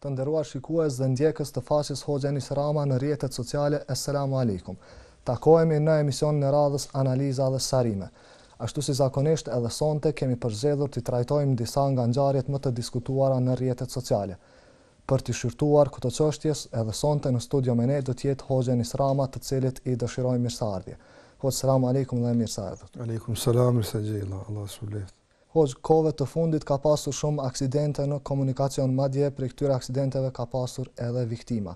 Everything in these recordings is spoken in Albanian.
Të nderuar shikues dhe ndjekës të faqes Hoxhë Enis Rama në rrjetet sociale Esselamu Alejkum. Takohemi në emisionin e radhës Analiza dhe Sqarime. Ashtu si zakonisht edhe sonte kemi përzgjedhur t'i trajtojmë disa nga ngjarjet më të diskutuara në rrjetet sociale. Për t'i shqyrtuar këto çështje, edhe sonte në studio me ne do të jetë Hoxhë Enis Rama të cilit i dëshirojmë mirëseardhje. Hoxhë Selamu Alejkum dhe mirë se erdhët. Alejkum Selam, mirë se ju gjeta, Allahu të shpërbleftë. Hoxhë, kohëve të fundit ka pasur shumë aksidente në komunikacion, madje prej këtyre aksidenteve ka pasur edhe viktima.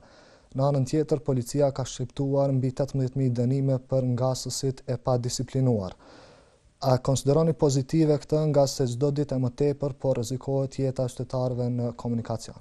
Në anën tjetër, policia ka shqiptuar mbi tetëmbëdhjetë mijë dënime për ngasësit e padisiplinuar. A e konsideroni pozitive këtë nga se çdo ditë e më tepër po rrezikohet jeta e qytetarëve në komunikacion?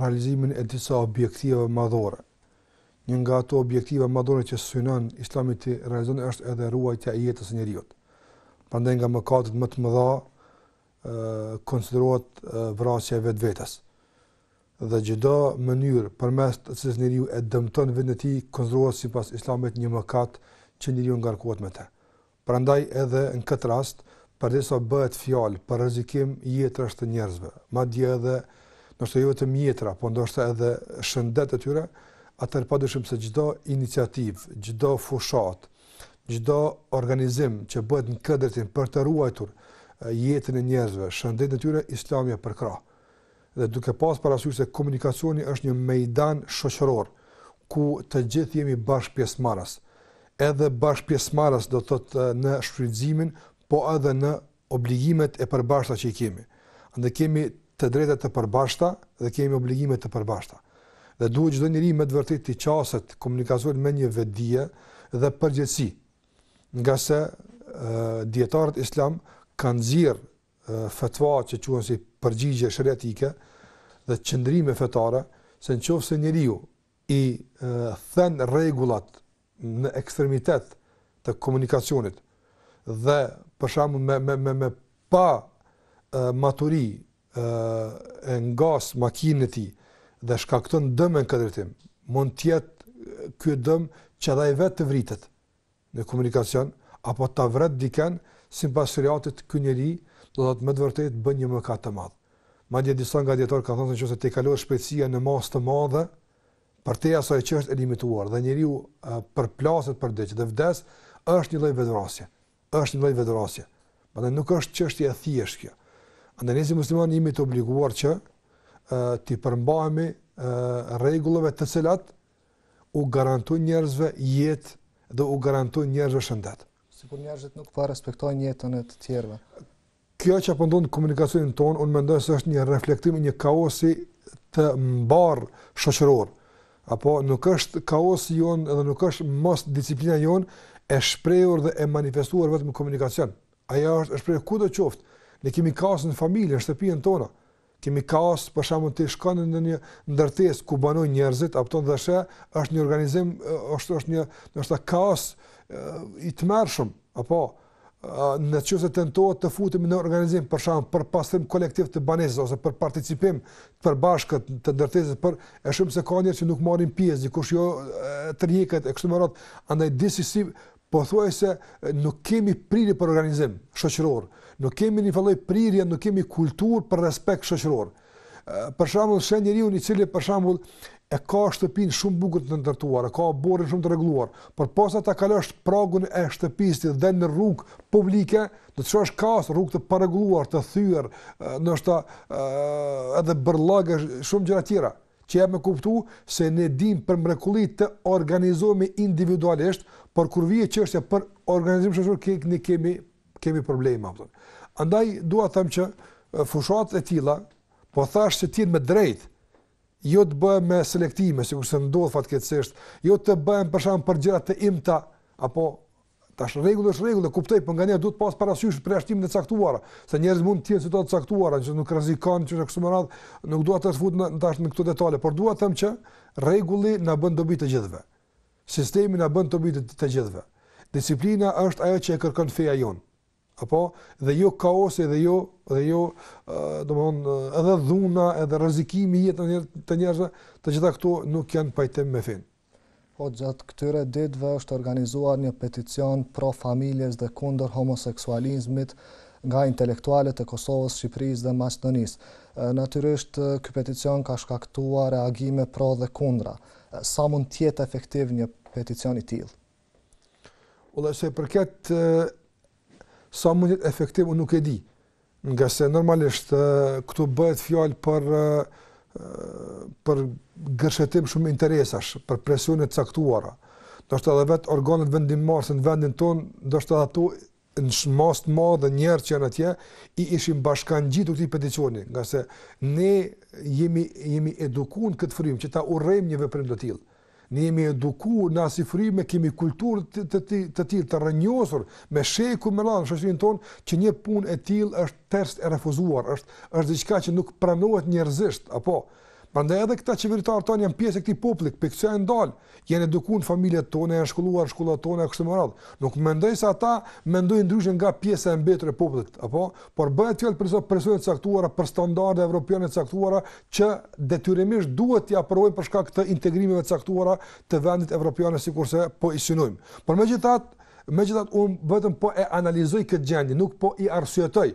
realizimin e disa objektivave madhore. Një nga ato objektiva madhore që synon Islami t'i realizon është edhe ruajtja e jetës së njeriut. Prandaj nga mëkatet më të mëdha ë konsiderohet vrasja e vetvetes. Dhe çdo mënyrë përmes të cilës njeriu e dëmton vetën e tij konsiderohet sipas Islamit një mëkat që njeriu ngarkohet me të. Prandaj edhe në këtë rast, përderisa bëhet fjalë për rrezikim jetërash të njerëzve, madje edhe ndoshta jo vetëm jetëra, por ndoshta edhe shëndet të tyre, atëherë padyshim se çdo iniciativë, çdo fushatë, çdo organizim që bëhet në këtë drejtim për të ruajtur jetën e njerëzve, shëndetin e tyre, Islami e përkrah. Dhe duke pasë parasysh se komunikacioni është një mejdan shoqëror, ku të gjithë jemi bashkëpjesëmarrës, edhe bashkëpjesëmarrës do të thotë në shfrytëzimin, po edhe në obligimet e përbashkëta që i kemi. Andaj kemi të drejta të përbashkëta dhe kemi obligime të përbashkëta. Dhe duhet çdo njeri me të vërtetë t'i qaset komunikacionit me një vetëdije dhe përgjegjësi. Ngase dietarët islam kanë nxjerr fetva që quhen si përgjigje shariatike dhe qëndrime fetare se nëse njeriu i thyen rregullat në ekstremitet të komunikacionit dhe për shembull me me me me pamaturi e ngas makinën e tij dhe shkakton dëm në këtë drejtim, mund të jetë ky dëm që edhe ai vetë të vritet. në komunikacion apo ta vret dikën sipas sheriatit ky njeri do thot me të vërtetë bën një mëkat të madh madje disa nga dijetarët kanë thënë se nëse tejkalohet shpejtësia në masë të madhe përtej asaj që është e limituar dhe njeriu përplaset për diç dhe vdes është një lloj vetëvrasje është një lloj vetëvrasje prandaj nuk është çështje e thjeshtë kjo andaj ne si muslimanë jemi të obliguar që t'i përmbahemi rregullave të cilat u garantojnë njerëzve jetë dhe u garantojnë njerëzve shëndet. Sikur njerëzit nuk po respektojnë jetën e të tjerëve. Kjo që po ndodh në komunikacionin tonë, unë mendoj se është një reflektim i një kaosi mbarëshoqëror. Apo nuk është kaosi jonë edhe nuk është mosdisiplina jonë e shprehur dhe e manifestuar vetëm në komunikacion. Ajo është e shprehur kudo qoftë. Ne kemi kaos në familje, në shtëpitë tona. Kemi kaos, për shembull ti shkon në një ndërtesë ku banojnë njerëzit, apo do ta shohësh se, është një organizim, është është një, do të thotë kaos i tmerrshëm, apo nëse tentohet të futemi në organizim për shembull për pastrim kolektiv të banesës ose për participim të përbashkët të ndërtesës prapë e shohim se ka njerëz që nuk marrin pjesë dikush jo tërhiqet e kështu me radhë andaj disi si pothuajse nuk kemi prirje për organizim shoqëror, nuk kemi njëfarë lloj prirje, nuk kemi kulturë për respekt shoqëror. Për shembull, sheh njeriun i cili për shembull e ka shtëpinë shumë bukur të ndërtuar, e ka oborrin shumë të rregulluar, por posa ta kalosh pragun e shtëpisë dhe në rrugë publike, do të shohësh kaos, rrugë të parregulluar, të thyer, ndoshta edhe bërllog e shumë gjëra të tjera. që jep me kuptu se ne dimë për mrekulli të organizohemi individualisht, por kur vjen çështja për organizim shoqëror ne kemi kemi probleme apo. Andaj dua të them që fushatat e tilla po thash se të jenë me të drejtë jo të bëhen me selektime, sikurse ndodh fatkeqësisht, jo të bëhen për shembull për gjëra të imta apo Tash rregulli është rregull, e kuptoj, por nganjëherë duhet pas parasysh përjashtimet e caktuara, se njerëzit mund të jenë situata të caktuara që nuk rrezikon e kështu me radhë, nuk dua të futem tash në këto detale, por dua të them që rregulli na bën dobi të gjithëve. Sistemi na bën dobi të gjithëve. Disiplina është ajo që e kërkon feja jonë. apo dhe jo kaosi dhe jo dhe jo domthonë edhe dhuna edhe rrezikimi i jetës të njerëzve të gjitha këto nuk janë pajtim me fenë. Po gjatë këtyre ditëve është organizuar një peticion pro familjes dhe kundër homoseksualizmit nga intelektualët e Kosovës, Shqipërisë dhe Maqedonisë. Natyrisht ky peticion ka shkaktuar reagime pro dhe kundra. Sa mund të jetë efektiv një peticion i tillë? Vallahi sa i përket sa mund të jetë efektiv unë nuk e di. Ngase normalisht këtu bëhet fjalë për për gërshetim shumë interesash, për presione të caktuara. Do të thotë edhe vetë organet vendimmarrëse në vendin tonë, do të thotë ato në masë të madhe njerëz që janë atje i ishin bashkangjitur këtij peticioni, ngase ne jemi jemi eduku në këtë frymë që ta urrejmë një veprim të tillë. Ne jemi eduku në asi fryme, kemi kulturë të të të të tillë të rrënjosur me shekuj me radhë në shoqërinë tonë që një punë e tillë është tërësisht e refuzuar, është është diçka që nuk pranohet njerëzisht, apo Prandaj edhe këta qeveritarë tonë janë pjesë e këtij populli, prej kësaj kanë dalë, janë edukuar në familjet tona, janë shkolluar në shkollat tona e kështu me radhë. Nuk mendoj se ata mendojnë ndryshe nga pjesa e mbetur e popullit, apo? Por bëhet fjalë për disa presione të caktuara, për standarde evropiane të caktuara që detyrimisht duhet t'i aprovojmë për shkak të integrimeve të caktuara të vendit evropiane sikurse po i synojmë. Por megjithatë, megjithatë unë vetëm po e analizoj këtë gjendje, nuk po i arsyetoj.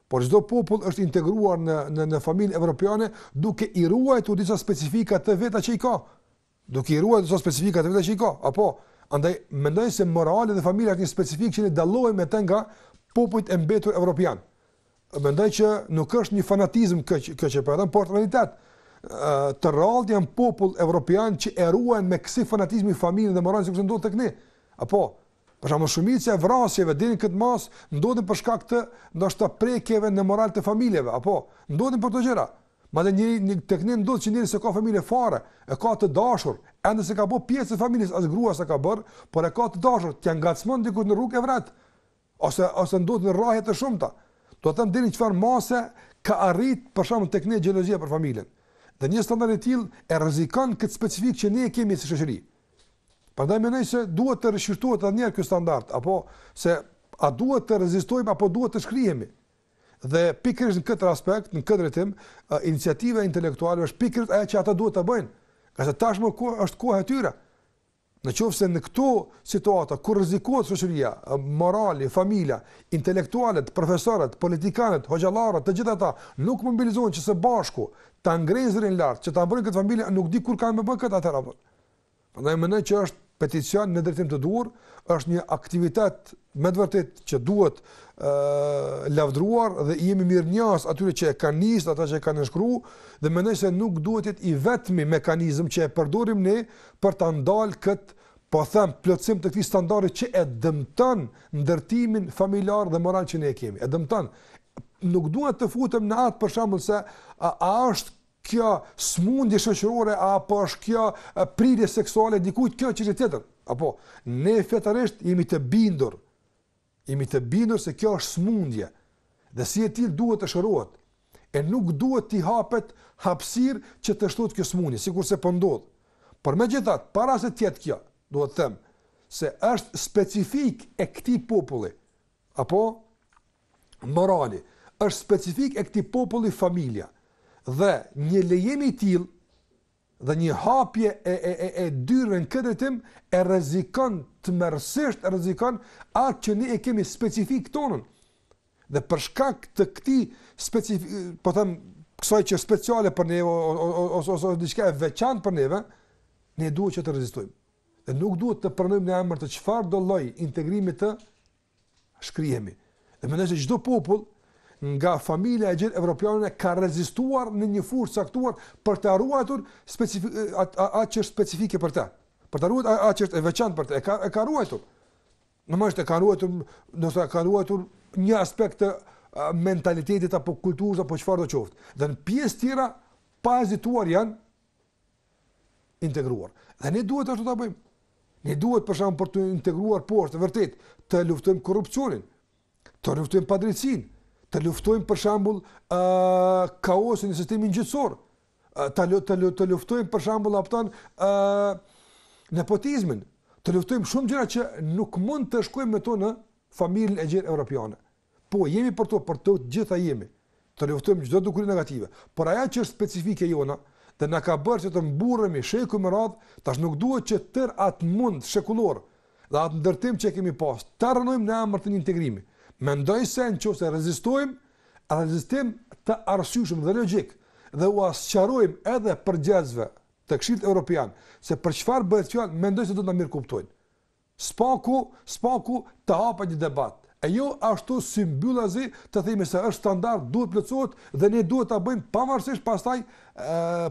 Por çdo popull është integruar në në në familjen evropiane duke i ruajtur disa specifika të veta që i ka. Duke i ruajtur disa specifika të veta që i ka. Apo, andaj mendoj se morali dhe familja është një specifik që ne dallohemi me të nga popujt e mbetur evropian. Mendoj që nuk është një fanatizëm kjo që kjo që po them, por realitet. Të rrallë janë popujt evropian që e ruajnë me kësi fanatizmi familjen dhe moralin sikur se ndodh tek ne. Apo, Për shembull, shumica e vrasjeve deri në këtë masë ndodhin për shkak të ndoshta prekjeve në moral të familjeve, apo ndodhin për këto gjëra. Madje një, një tek ne ndodh që njëri s'e ka familje fare, e ka të dashur, ende s'e ka bë pjesë e familjes, as grua s'e ka bër, por e ka të dashur, t'ia ngacmon diku në rrugë e vret. Ose ose ndodh në rrahje të shumta. Do të them deri çfarë mase ka arrit për shembull tek ne xhelozia për familjen. Dhe një standard i tillë e rrezikon këtë specifik që ne e kemi si shoqëri. Prandaj mendoj se duhet të rishqyrtohet edhe një herë ky standard, apo se a duhet të rezistojmë apo duhet të shkrihemi. Dhe pikërisht në këtë aspekt, në këtë drejtim, iniciativa intelektuale është pikërisht ajo që ata duhet të bëjnë. Ja se tashmë ku është koha e tyre. Në qoftë se në këto situata kur rrezikohet shoqëria, morali, familja, intelektualët, profesorët, politikanët, hoxhallarët, të gjithë ata nuk mobilizohen që së bashku ta ngrenë zërin lart, që ta mbrojnë këtë familje, nuk di kur kanë me bë këtë atëherë, apo. Prandaj mendoj që është peticion në drejtim të duhur, është një aktivitet me të vërtetë që duhet lavdruar dhe i jemi mirënjohës atyre që e kanë nisë, ata që e kanë nënshkruar dhe mendoj se nuk duhet të jetë i vetmi mekanizëm që e përdorim ne për ta ndal kët po them plotësim të këtij standardi që e dëmton ndërtimin familjar dhe moral që ne e kemi. E dëmton. Nuk duhet të futem në atë për shembull se a, a është kjo sëmundje shoqërore a apo është kjo prirje seksuale dikujt, kjo çështje tjetër. Apo ne fetarisht jemi të bindur. Jemi të bindur se kjo është sëmundje dhe si e tillë duhet të shërohet. E nuk duhet t'i hapet hapësirë që të shtohet kjo sëmundje, sikurse po ndodh. Por megjithatë, para se të jetë kjo, duhet të them se është specifik e këtij populli. apo morali, është specifik e këtij populli familja dhe një lejim i tillë dhe një hapje e e e e dyerve në këtë drejtim e rrezikon tmerrësisht e rrezikon atë që ne e kemi specifik tonën. Dhe për shkak të këtij specifik, po them, kësaj që është speciale për neve ose ose ose diçka e veçantë për neve, ne duhet që të rezistojmë. Dhe nuk duhet të pranojmë në emër të çfarëdo lloj integrimit të shkrihemi. Dhe mendoj se çdo popull nga familja e gjerë evropiane ka rezistuar në një fushë të caktuar për të ruajtur specifik atë atë që është specifike për të. Për të ruajtur atë që është e veçantë për të. E ka e ka ruajtur. Normalisht e ka ruajtur, do të thotë ka ruajtur një aspekt të mentalitetit apo kulturës apo çfarëdo qoftë. Dhe në pjesët tjera pa hezituar janë integruar. Dhe ne duhet ashtu ta bëjmë. Ne duhet për shembull për t'u integruar po është e vërtetë të luftojmë korrupsionin, të luftojmë padrejtësinë, të luftojmë për shembull ë uh, kaosin në sistemin gjyqësor, uh, të të të luftojmë për shembull haptas ë uh, nepotizmin, të luftojmë shumë gjëra që nuk mund të shkojmë me to në familjen e gjerë europiane. Po, jemi për to, për to të gjitha jemi, të luftojmë çdo dukuri negative, por ajo që është specifike jona dhe na ka bërë që të mburremi shekuj me radhë, tash nuk duhet që tërë atë mund shekullor dhe atë ndërtim që e kemi pas, ta rrënojmë në emër të një integrimi. Mendoj se në qoftë se rezistojmë, rezistim të arsyeshëm dhe logjik dhe ua sqarojmë edhe përgjegjësve të Këshillit Evropian se për çfarë bëhet fjalë, mendoj se do të na mirëkuptojnë. Së paku, së paku të hapet një debat, e jo ashtu symbyllazi të themi se është standard, duhet të plotësohet dhe ne duhet ta bëjmë pavarësisht pastaj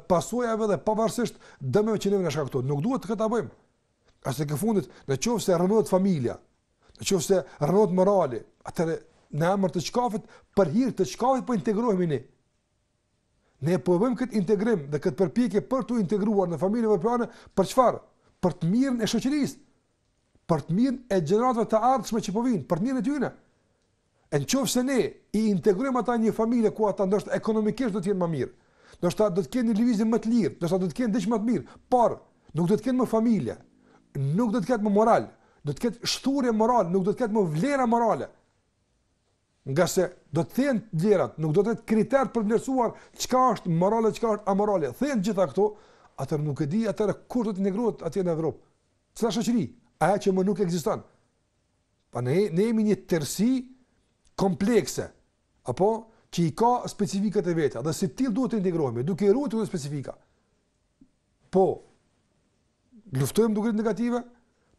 pasojave dhe pavarësisht dëmeve që neve na shkakton. Nuk duhet që këtë ta bëjmë. Se tek e fundit, në qoftë se rrënohet familja, në qoftë se rrënohet morali, atëherë në emër të çkafit, për hir të çkafit po integrohemi ne. Ne po e bëjmë këtë integrim dhe këtë përpjekje për t'u integruar në familjen evropiane për çfarë? Për të mirën e shoqërisë, për të mirën e gjeneratave të ardhshme që po vijnë, për të mirën e tyre. E në qoftë se ne i integrujmë ata në një familje ku ata ndoshta ekonomikisht do t'jenë më mirë, ndoshta do t'kenë një lëvizje më të lirë, ndoshta do t'kenë diç më të mirë, por nuk do t'kenë më familje, nuk do t'ketë më moral, do t'ketë shthurje morale, nuk do t'ketë më vlera morale. Ngase do të thyhen vlerat, nuk do të ketë kriter për të vlerësuar çka është morale, çka është amorale. Thyhen të gjitha këto, atëherë nuk e di atëherë kush do të integrohet atje në Evropë. Cila shoqëri? Ajo që më nuk ekziston. Pra ne ne jemi një tërësi komplekse. Apo që i ka specifikat e veta dhe si e tillë duhet të integrohemi duke i ruajtur këto specifika. po luftojmë dukuritë negative,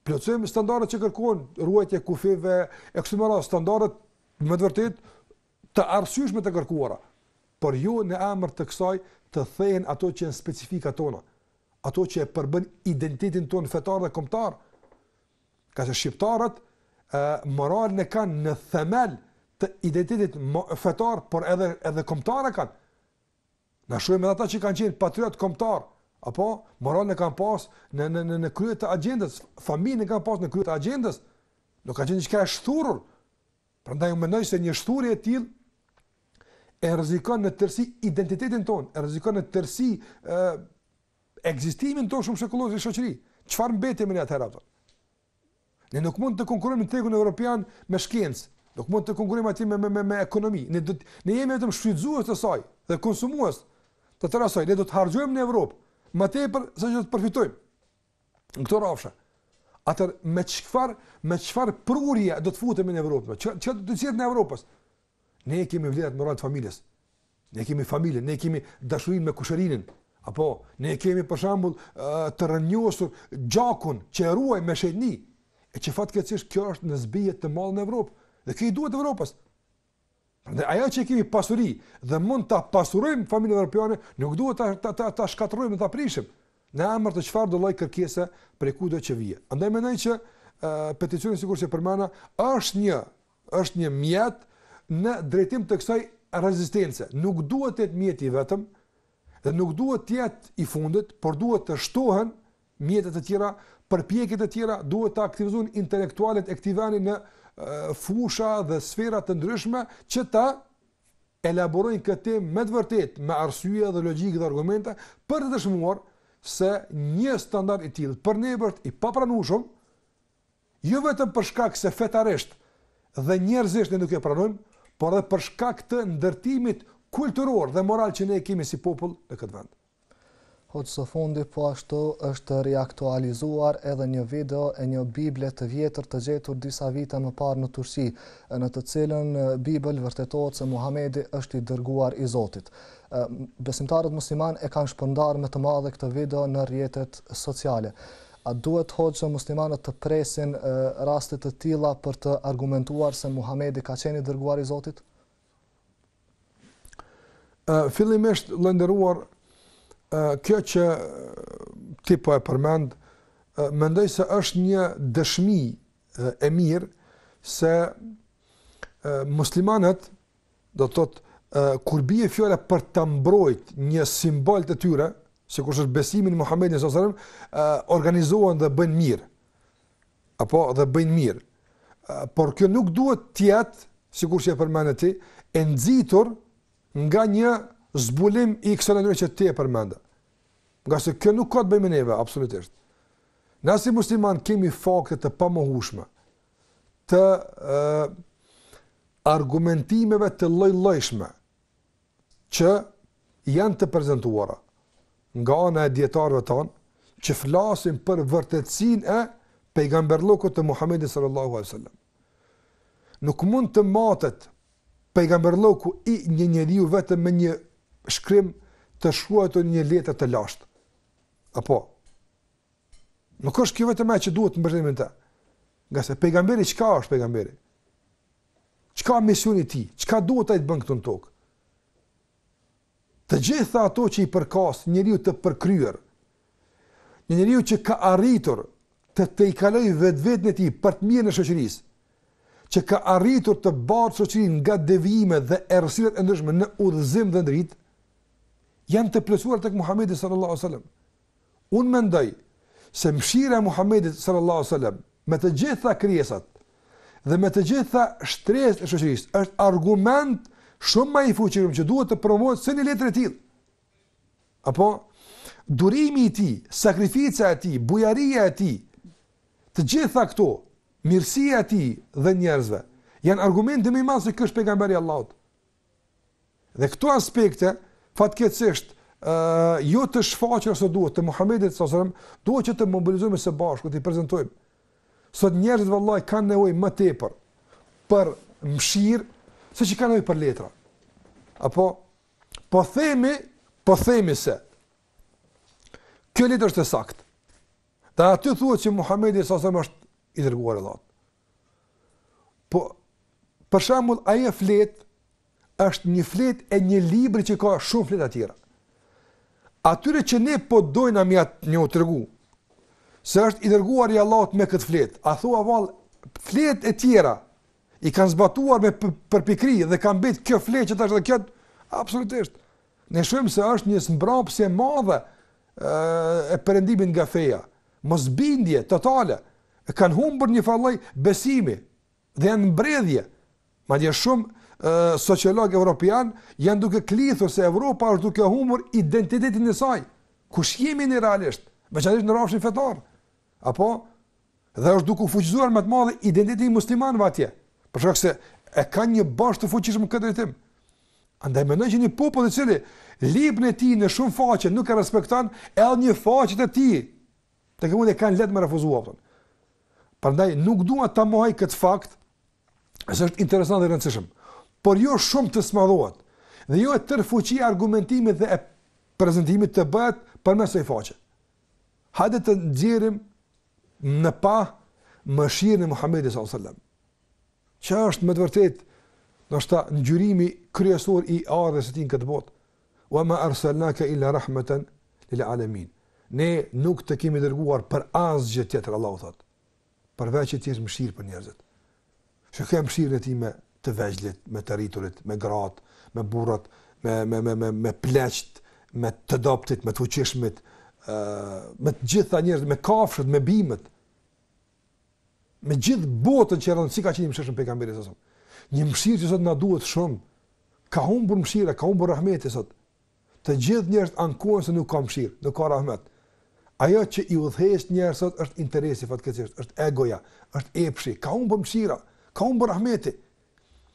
plotësojmë standardet që kërkohen, ruajtje kufijve, e kështu me radhë standardet me të vërtetë të arsyeshme të kërkuara, por jo në emër të kësaj të thyhen ato që janë specifika tona, ato që e përbëjnë identitetin tonë fetar dhe kombëtar. Ngase shqiptarët moralin e kanë në themel të identitetit fetar, por edhe edhe kombëtar e kanë. Ne shohim edhe ata që kanë qenë patriotë kombëtarë, apo moralin e kanë pas në në në në krye të agjendës, familjen e kanë pas në krye të agjendës. Nuk ka qenë diçka e shthurur. Prandaj unë mendoj se një shthurje e tillë e rrezikon në tërësi identitetin tonë, e rrezikon në tërësi ë ekzistimin tonë shumëshekullor si shoqëri. Çfarë mbetemi ne atëherë ato? Ne nuk mund të konkurrojmë në tregun evropian me shkencë, nuk mund të konkurrojmë aty me me me, me ekonomi. Ne do ne jemi vetëm shfrytëzues të saj dhe konsumues të tërë asaj. Ne do të harxojmë në Evropë më tepër se ç'do të përfitojmë. Në këto rrafshe. Atëherë me çfarë me çfarë prurje do të futemi në Evropë? Çka çka do t'i sjellim ne Evropës? Ne kemi vlerat morale të familjes. Ne kemi familjen, ne kemi dashurinë me kushërinin. Apo ne kemi për shembull të rrënjosur gjakun që e ruaj mëshirën. E që fatkeqësisht kjo është në zbehje të madhe në Evropë dhe kjo i duhet Evropës. Prandaj ajo që kemi pasuri dhe mund ta pasurojmë familjen evropiane, nuk duhet ta ta ta, ta shkatërrojmë ta prishim në emër të çfarëdo lloj kërkese prej kudo që vjen. Andaj mendoj që uh, peticioni sikur që e përmenda është një Është një mjet në drejtim të kësaj rezistence. Nuk duhet të jetë mjeti i vetëm dhe nuk duhet të jetë i fundit, por duhet të shtohen mjete të tjera, përpjekje të tjera, duhet të aktivizohen intelektualët e këtij vendi në fusha dhe sfera të ndryshme që ta elaborojnë këtë temë me të vërtetë, me arsye dhe logjikë dhe argumente për të dëshmuar se një standard i tillë për ne është i papranueshëm Jo vetëm për shkak se fetarisht dhe njerëzisht ne nuk e pranojmë, por edhe për shkak të ndërtimit kulturor dhe moral që ne e kemi si popull në këtë vend. Hoxhë së fundi po ashtu është riaktualizuar edhe një video e një Bible të vjetër të gjetur disa vite më parë në Turqi, në të cilën Bibël vërtetohet se Muhamedi është i dërguar i Zotit. Besimtarët muslimanë e kanë shpërndarë me të madhe këtë video në rrjetet sociale. A duhet hoxhë muslimanët të presin raste të tilla për të argumentuar se Muhamedi ka qenë i dërguar i Zotit? Ë fillimisht i nderuar kjo që ti po e përmend, mendoj se është një dëshmi e mirë se muslimanët Do të thotë, kur bie fjala për ta mbrojt një simbol të tyre, sikur që është besimi në Muhamedin sallallahu alajhi wasallam, organizohen dhe bëjnë mirë. Apo dhe bëjnë mirë. Por kjo nuk duhet të jetë, sikur që e përmende ti, e nxitur nga një zbulim i kësaj natyre që ti e përmende. Ngase kjo nuk ka të bëjë me neve absolutisht. Ne si muslimanë kemi fakte të pamohueshme, të argumentimeve të lloj-llojshme që janë të prezantuara nga ana e dijetarëve tanë që flasin për vërtetësinë e pejgamberllokut të Muhamedit sallallahu alaihi wasallam. Nuk mund të matet pejgamberlloku i një njeriu vetëm me një shkrim të ruajtur në një letër të lashtë. Apo Nuk është kjo vetëm ajo që duhet të mbështetemi në të. Ngase pejgamberi çka është pejgamberi? Çka misioni i tij? Çka duhet ai të bën këtu në tokë? Të gjitha ato që i përkasin një njeriu të përkryer. Një njeriu që ka arritur të tejkalojë vetvetën e tij për të mirën e shoqërisë, që ka arritur të bartë shoqërinë nga devijimet dhe errësirat e ndryshme në udhëzim dhe në dritë, janë të plotësuara tek Muhamedi sallallahu alaihi wasallam. Unë mendoj se mëshira e Muhamedit sallallahu alejhi ve selam me të gjitha krijesat dhe me të gjitha shtresat e shoqërisë është argument shumë më i fuqishëm që duhet të promovohet se një letër e tillë. Apo durimi i tij, sakrifica e tij, bujaria e tij, të gjitha këto, mirësia e tij ndaj njerëzve janë argumente më të mëdha se ky është pejgamber i Allahut Dhe këto aspekte, fatkeqësisht, ë jo të shfaqura sa duhet të Muhamedit sallallahu alajhi wasallam, duhet që të mobilizohemi së bashku t'i prezantojmë. Sot njerëzit vallahi kanë nevojë më tepër për mëshirë se që kanë nevojë për letra. Apo po themi, po themi se kjo letër është e saktë. Dhe aty thuhet që Muhamedi sallallahu alajhi wasallam është i dërguar i Allahut. Po, për shembull, ajo fletë, është një fletë e një libri që ka shumë fleta tjera. Atyre që ne po dojmë me atë me ju tregu, se është i dërguar i Allahut me këtë fletë, a thua vallë, fletët e tjera, i kanë zbatuar me përpikëri dhe ka mbet kjo fletë që të është dhe kjo, absolutisht. Ne shohim se është një zmbrapsje madhe e perëndimit nga feja, mosbindje totale, e kanë humbur një farë lloj besimi dhe janë në brejtje. Madje shumë sociologë evropian janë duke klithur se Evropa është duke humbur identitetin e saj. Kush jemi ne realisht? Veçanërisht në rrafshin fetar. Apo dhe është duke u fuqizuar me të madhe identiteti musliman atje. Për shkak se e kanë një bazë të fuqishme në këtë drejtim. Andaj mendoj që një popull i cili librin e tij në shumë faqe nuk e respekton, edhe një faqe të tij E kanë lehtë me refuzuar atë. Prandaj, nuk dua ta mohoj këtë fakt, se është interesant dhe i rëndësishëm, por jo shumë të zmadhohet, dhe jo e tërë fuqia e argumentimit dhe e prezentimit të bëhet përmes kësaj faqe. Hajde të nxjerrim në pah mëshirën e Muhamedit s.a.s. Që është me të vërtetë, është ngjyrimi kryesor i ardhjes së tij në këtë botë, Wa ma arsalnake illa rahmatan lil alamin. Ne nuk të kemi dërguar për asgjë tjetër, Allahu thotë, përveç që të jesh mëshirë për njerëzit. Të shohim mëshirën e tij me të vegjlit, me të rriturit, me gratë, me burrat, me me me me me pleqt, me të dobëtit, me të fuqishmit, ë me të gjithë njerëzit, me kafshët, me bimët. Me gjithë botën që e rrethon, si ka qenë i mëshirshëm pejgamberi s.a.s.. Një mëshirë që sot na duhet shumë, ka humbur mëshira, ka humbur rahmeti sot. Të gjithë njerëzit ankohen se nuk ka mëshirë, nuk ka rahmet. Ajo që i udhëheq njerëzit sot është interesi fatkeqësisht, është egoja, është epshi, ka humbur mëshira, ka humbur rahmeti.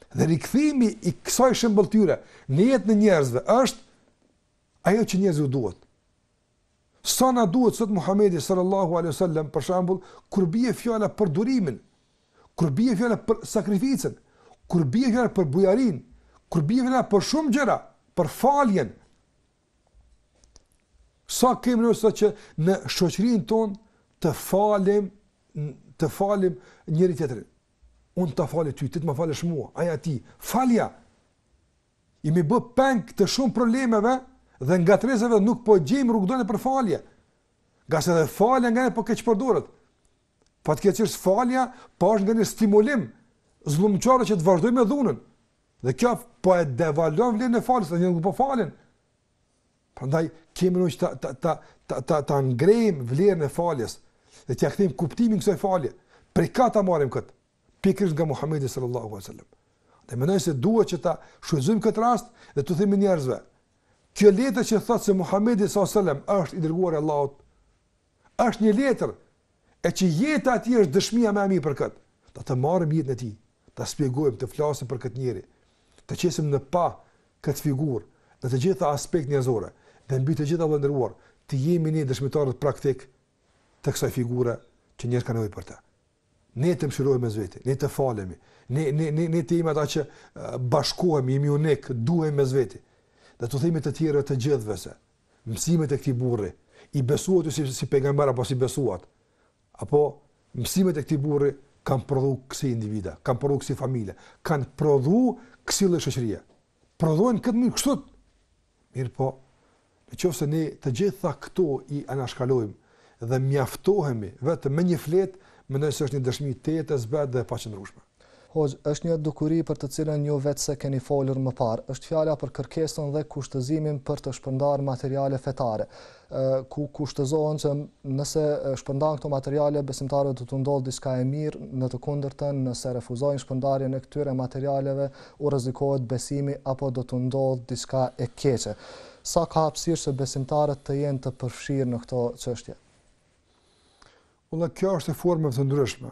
Dhe rikthimi i kësaj shëmbëlltyre në jetën e njerëzve është ajo që njerëzve u duhet. Sa na duhet sot Muhamedi sallallahu alaihi wasallam për shembull, kur bie fjala për durimin, kur bie fjala për sakrificën, kur bie fjala për bujarinë, kur bie fjala për shumë gjëra, për faljen. Sa kemi nevojë sot që në shoqërinë tonë të falim të falim njëri tjetrin. Unë ta fali ty, ti të ma falësh mua, ai atij. Falja, Jemi bë peng të shumë problemeve dhe ngatërresave nuk po gjejmë rrugëdalje për falje. Ngase edhe falja nganjëherë po keqpërdoret. Fatkeqësisht falja po është nganjëherë stimulim zullumqarëve që të vazhdojnë me dhunën. Dhe kjo po e devalvon vlerën e faljes, dhe nuk po falin. Prandaj kemi nevojë ta ta ta ta ta, ta ngrejmë vlerën e faljes dhe t'ia kthejmë kuptimin kësaj falje. Prej kah ta marrim këtë? pikërisht nga Muhamedi sallallahu alaihi wasallam. Dhe mendoj se duhet që ta shfrytëzojmë këtë rast dhe t'u themi njerëzve, kjo letër që thotë se Muhamedi sallallahu alaihi wasallam është i dërguar i Allahut, është një letër e që jeta e tij është dëshmia më e mirë për këtë. Do të marrim jetën e tij, ta shpjegojmë, të flasim për këtë njeri, të qesim në pah këtë figurë në të gjitha aspektet njerëzore dhe mbi të gjitha vëndëruar, të jemi ne dëshmitarët praktik të kësaj figure që njerëz kanë nevojë për të. Ne të mshirohemi mes veti, ne të falemi, ne ne ne ne të jemi ata që bashkohemi, jemi unik, duhemi mes veti. Dhe t'u themi të tjerëve të gjithëve se mësimet e këtij burri i besuat ju si si pejgamber apo s'i besuat. Apo mësimet e këtij burri kanë prodhu kësi individa, kanë prodhu kësi familje, kanë prodhu kësi lloj shoqërie. prodhojnë këtë mënyrë kështu. Mirëpo, në qofë se ne të gjitha këto i anashkalojmë dhe mjaftohemi vetëm me një fletë, mendoj se është një dëshmi tejet e zbehtë dhe e paqëndrueshme. Hoxhë, është një dukuri për të cilën ju vetë e keni folur më parë, është fjala për kërkesën dhe kushtëzimin për të shpërndarë materiale fetare. ku kushtëzohen që nëse shpërndajnë këto materiale, besimtarët do t'u ndodhë diçka e mirë, në të kundërtën, nëse refuzojnë shpërndarjen e këtyre materialeve, u rrezikohet besimi apo do t'u ndodhë diçka e keqe. Sa ka hapësirë që besimtarët të jenë të përfshirë në këto çështje? Valla kjo është e formave të ndryshme.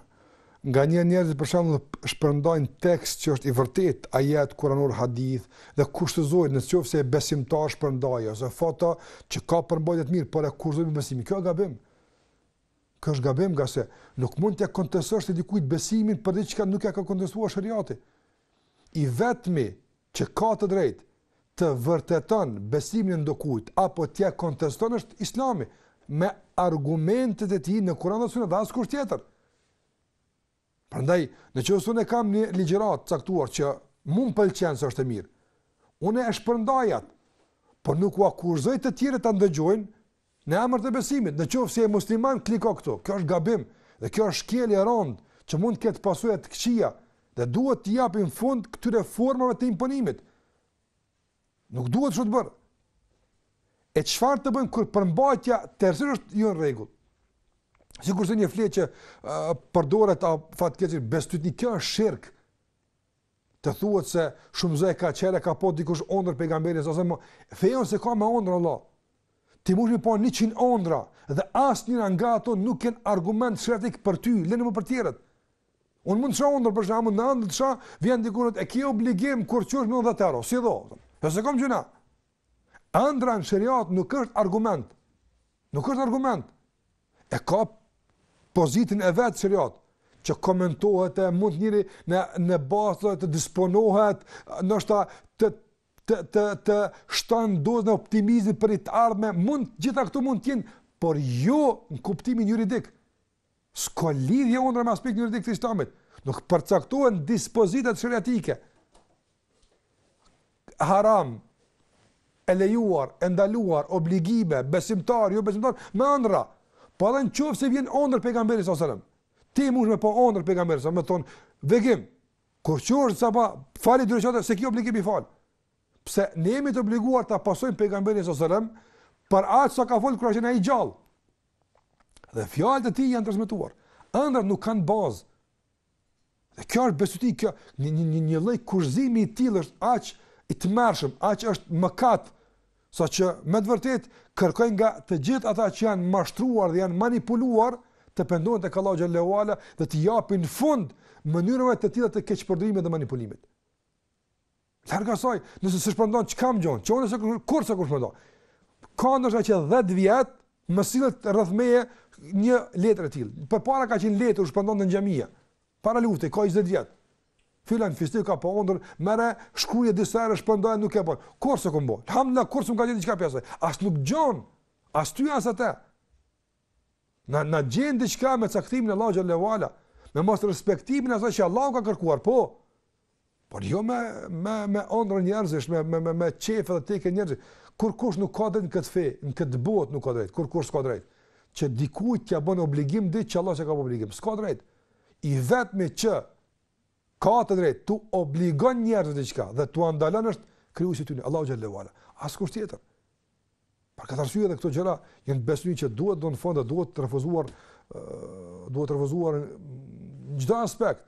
Nganjëherë njerëzit për shembull shpërndajnë tekst që është i vërtetë, ajet kuranor, hadith dhe kushtëzojnë në qoftë se je besimtar shpërndaje ose foto që ka përmbajtje të mirë, por e kushtëzojnë besimin. Kjo është gabim. Kjo është gabim, ngase nuk mund t'ia kontestosh ti dikujt besimin për diçka që nuk e ka kontestuar sheriati. I vetmi që ka të drejtë ta vërteton besimin e ndokujt apo t'ia konteston është Islami me argumentet e tij në Kur'an dhe Sunet dhe askush tjetër. Prandaj, në qoftë se unë e kam një ligjëratë të caktuar që mua më pëlqen se është e mirë. Unë e shpërndaj atë, por nuk i kushtëzoj të tjerët ta ndëgjojnë Në emër të besimit, në qoftë se je musliman kliko këtu, kjo është gabim dhe kjo është shkelje e rëndë që mund të ketë pasoja të këqija dhe duhet t'i japim fund këtyre formave të imponimit. Nuk duhet kështu të bëhet. E çfarë të bëjmë kur përmbajtja tërësisht është jo në rregull? Sikurse një fletë që uh, përdoret ah fatkeqësisht bestytni kjo është shirk. Të thuhet se shumë zë e ka qerë, ka pa dikush ondërr pejgamberin s'a më thën se ka pa n'ondërr Allahun. Ti mundesh me pa 100 ondra dhe asnjëra nga ato nuk kanë argument sheriatik për ty, le më për tjerët. Unë mund të shoh ondërr për shkakun në anë të shoh, vjen dikurë e ke obligim kur çush më 10 euro, si do. Nëse kam gjuna, Ëndrra n'sheriat nuk është argument. Nuk është argument. E ka pozitën e vet n'sheriat që komentohet e mund njeri në në bazë të disponohet, ndoshta të të të të shton dozën e optimizmit për të ardhmen, mund gjitha këto mund të jenë, por jo në kuptimin juridik. S'ka lidhje ëndrra me aspektin juridik të islamit. Nuk përcaktohen dispozitat sheriatike. Haram, e lejuar, e ndaluar, obligime, besimtar, jo besimtar, me ëndra. Po edhe në qofë se vjen n'ëndërr pejgamberi alejhi selam. Ti munesh me pa n'ëndërr pejgamberin s.a.s. me thonë, vegim, kurgjë s'ke pa, fali dy rekate, s'e ki obligim me i falë. Pse ne jemi të obliguar të pasojmë pejgamberin alejhi selam, për atë çka ka folë kur ka qenë i gjallë. Dhe fjalët e tij janë transmetuar. Ëndrrat nuk kanë bazë. Dhe kjo është bestytni, kjo një një një, një lloj kufrizimi i tillë është aq i tmerrshëm, aq është mëkat, saqë me të vërtet kërkoj nga të gjithë ata që janë mashtruar dhe janë manipuluar të pendohen tek Allahu xhelle ve ala dhe të japin fund mënyrave të tilla të keqpërdorimit dhe manipulimit. Larg asaj, nëse s'e shpërndan çka më gjen, çon se kurse kur më do. Ka ndoshta që 10 vjet më sillet rreth meje një letër e tillë. Përpara ka qenë letër u shpërndan në xhamia. Para lufte ka 20 vjet. Filan fisteku ka pa ëndërr, merre shkruaj disa herë shpërndaj, po nuk e bën. Kurrë s'e kam bërë. Alhamdulillah kurrë s'më ka gjetur diçka prej saj. As nuk gjen. As ty as atë. Na na gjen diçka me caktimin e Allahut xhelle ve ala. Me mosrespektimin e asaj që Allahu ka kërkuar, po. Por jo me me me ëndrra njerëzish, me me me me qejfe e teke njerëzish. Kurkush nuk ka drejt në këtë fe, në këtë botë nuk ka drejt, kurkush s'ka drejt. Që dikujt t'ia bën obligim diç që Allahu s'e ka obligim, s'ka drejt. I vetmi që ka të drejt t'u obligon njerëzve diçka dhe t'ua ndalon është krijuesi i tyre, Allahu xhelle ve ala. Askush tjetër. Për këtë arsye edhe këto gjëra janë bestytni që duhet do në fund të duhet të refuzuar, duhet të refuzuar në çdo aspekt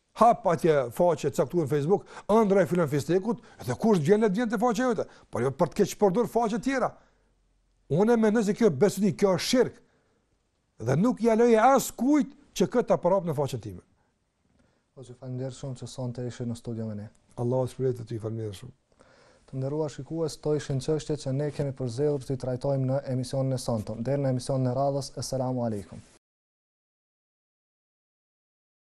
hap atje faqe të caktuar në Facebook, ëndrra e filan fistekut, dhe kush gjen le të vjen te faqja jote, por jo për të keqpërdor faqe të tjera. Unë mendoj se kjo bestytni, kjo është shirk. Dhe nuk ia lejoj askujt që këtë ta hap në faqen time. Hoxhë, ju falënderoj shumë që sonte ishe në studio me ne. Allahu të shpërbleftë ty, falënderoj shumë. Të nderuar shikues, këto ishin çështjet që ne kemi përzgjedhur të trajtojmë në emisionin e sontëm. Deri në emisionin e radhës, selam aleikum.